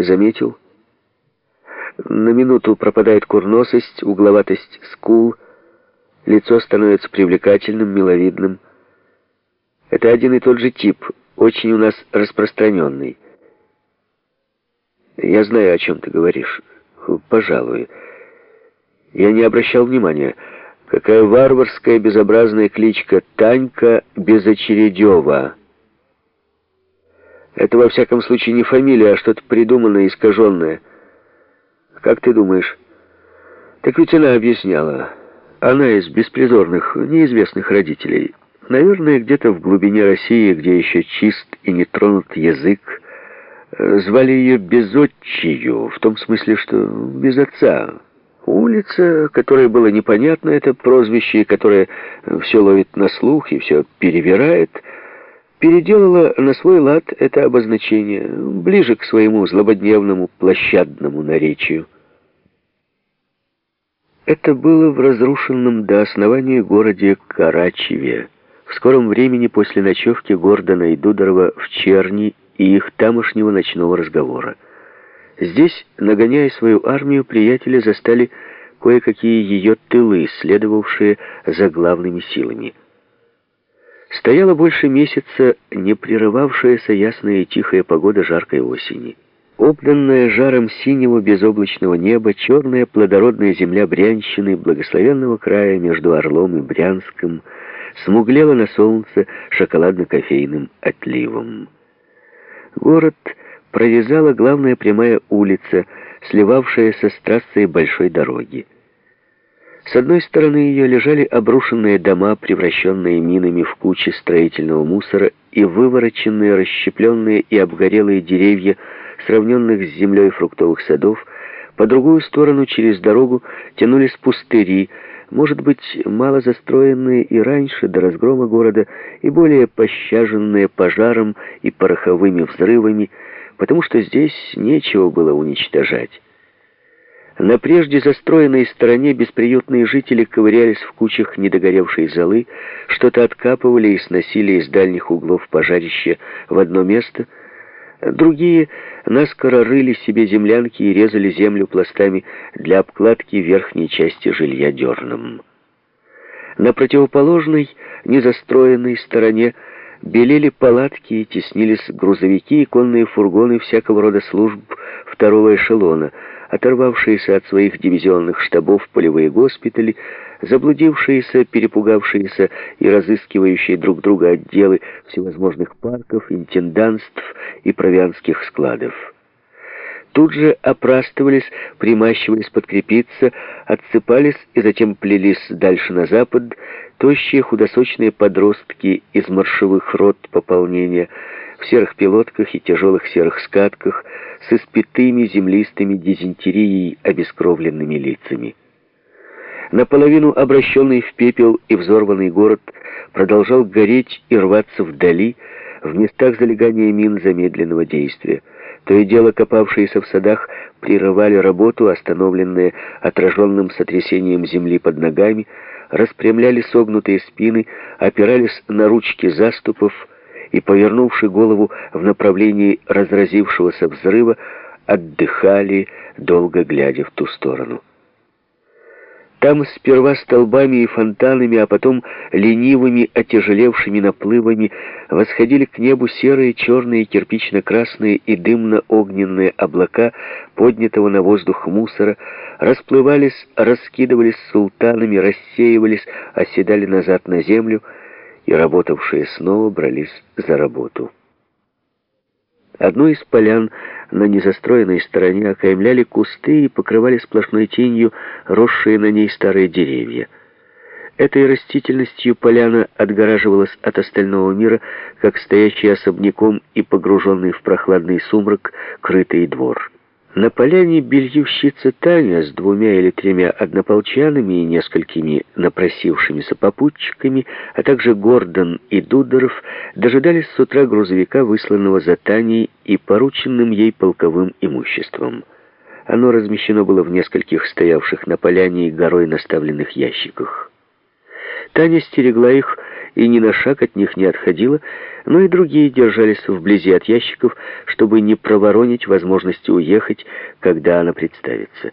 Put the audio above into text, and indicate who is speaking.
Speaker 1: Заметил? На минуту пропадает курносость, угловатость скул, лицо становится привлекательным, миловидным. Это один и тот же тип, очень у нас распространенный. Я знаю, о чем ты говоришь. Пожалуй. Я не обращал внимания. Какая варварская безобразная кличка Танька Безочередева. Это, во всяком случае, не фамилия, а что-то придуманное, искаженное. Как ты думаешь? Так ведь она объясняла. Она из беспризорных, неизвестных родителей. Наверное, где-то в глубине России, где еще чист и не тронут язык, звали ее Безотчию, в том смысле, что без отца. Улица, которой было непонятно это прозвище, которое все ловит на слух и все перевирает, переделала на свой лад это обозначение, ближе к своему злободневному площадному наречию. Это было в разрушенном до основания городе Карачеве, в скором времени после ночевки Гордона и Дудорова в Черни и их тамошнего ночного разговора. Здесь, нагоняя свою армию, приятели застали кое-какие ее тылы, следовавшие за главными силами. Стояла больше месяца не прерывавшаяся ясная и тихая погода жаркой осени. Обданная жаром синего безоблачного неба, черная плодородная земля Брянщины, благословенного края между Орлом и Брянском, смуглела на солнце шоколадно-кофейным отливом. Город провязала главная прямая улица, сливавшаяся с трассой большой дороги. С одной стороны ее лежали обрушенные дома, превращенные минами в кучи строительного мусора, и вывороченные, расщепленные и обгорелые деревья, сравненных с землей фруктовых садов, по другую сторону через дорогу тянулись пустыри, может быть, мало застроенные и раньше, до разгрома города, и более пощаженные пожаром и пороховыми взрывами, потому что здесь нечего было уничтожать. На прежде застроенной стороне бесприютные жители ковырялись в кучах недогоревшей золы, что-то откапывали и сносили из дальних углов пожарища в одно место. Другие наскоро рыли себе землянки и резали землю пластами для обкладки верхней части жилья дерном. На противоположной, незастроенной стороне белели палатки и теснились грузовики и конные фургоны всякого рода служб второго эшелона — оторвавшиеся от своих дивизионных штабов полевые госпитали, заблудившиеся, перепугавшиеся и разыскивающие друг друга отделы всевозможных парков, интендантств и провианских складов. Тут же опрастывались, примащивались подкрепиться, отсыпались и затем плелись дальше на запад тощие худосочные подростки из маршевых рот пополнения, в серых пилотках и тяжелых серых скатках, с испитыми землистыми дизентерией обескровленными лицами. Наполовину обращенный в пепел и взорванный город продолжал гореть и рваться вдали, в местах залегания мин замедленного действия. То и дело копавшиеся в садах прерывали работу, остановленные отраженным сотрясением земли под ногами, распрямляли согнутые спины, опирались на ручки заступов, и, повернувши голову в направлении разразившегося взрыва, отдыхали, долго глядя в ту сторону. Там сперва столбами и фонтанами, а потом ленивыми, отяжелевшими наплывами восходили к небу серые, черные, кирпично-красные и дымно-огненные облака поднятого на воздух мусора, расплывались, раскидывались султанами, рассеивались, оседали назад на землю — и работавшие снова брались за работу. Одну из полян на незастроенной стороне окаймляли кусты и покрывали сплошной тенью росшие на ней старые деревья. Этой растительностью поляна отгораживалась от остального мира, как стоящий особняком и погруженный в прохладный сумрак крытый двор. На поляне бельевщица Таня с двумя или тремя однополчанами и несколькими напросившимися попутчиками, а также Гордон и Дудоров дожидались с утра грузовика, высланного за Таней и порученным ей полковым имуществом. Оно размещено было в нескольких стоявших на поляне горой наставленных ящиках. Таня стерегла их и ни на шаг от них не отходила, но и другие держались вблизи от ящиков, чтобы не проворонить возможности уехать, когда она представится.